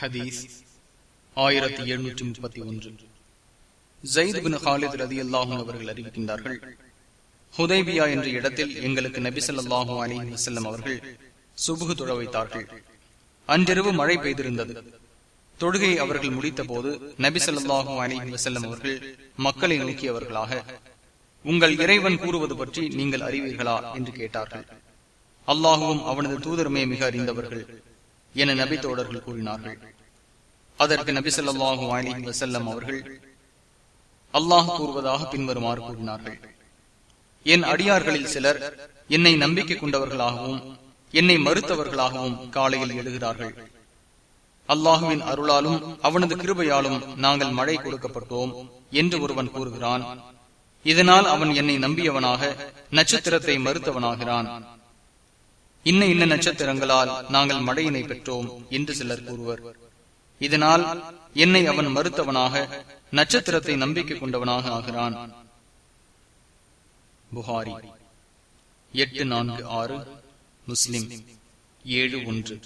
ஹதீஸ் ஆயிரத்தி எழுநூற்றி முப்பத்தி ஒன்று. ஜெயித் பின் ஹாலித் ரதி அல்லாஹும் அவர்கள் அறிவிக்கின்றார்கள் ஹுதைபியா என்ற இடத்தில் எங்களுக்கு நபி ஸல்லல்லாஹு அலைஹி வஸல்லம் அவர்கள் சுபுகு தொழ வைத்தார்கள். அன்றிரவு மழை பெய்திருந்தது. தொழுகை அவர்கள் முடித்த போது நபி ஸல்லல்லாஹு அலைஹி வஸல்லம் அவர்கள் மக்களை நோக்கியவர்களாக உங்கள் இறைவன் கூறுவது பற்றி நீங்கள் அறிவீர்களா? என்று கேட்டார்கள். அல்லாஹுவும் அவனது தூதருமே மிக அறிந்தவர்கள். என நபி தோழர்கள் கூறினார்கள். அதற்கு நபி ஸல்லல்லாஹு அலி வசல்லம் அவர்கள் அல்லாஹ் கூறுவதாக பின்வருமாறு கூறினார்கள். என் அடியார்களில் சிலர் என்னை நம்பிக்கை கொண்டவர்களாகவும் என்னை மறுத்தவர்களாகவும் காலையில் எழுகிறார்கள். அல்லாஹுவின் அருளாலும் அவனது கிருபையாலும் நாங்கள் மழை கொடுக்கப்பட்டோம் என்று ஒருவன் கூறுகிறான். இதனால் அவன் என்னை நம்பியவனாக நட்சத்திரத்தை மறுத்தவனாகிறான். இன்ன இன்ன நட்சத்திரங்களால் நாங்கள் மழையினை பெற்றோம் என்று சிலர் கூறுவர். இதனால் என்னை அவன் மறுத்தவனாக நட்சத்திரத்தை நம்பிக்கை கொண்டவனாக ஆகிறான். புகாரி எட்டு நான்கு ஆறு முஸ்லிம் ஏழு ஒன்று.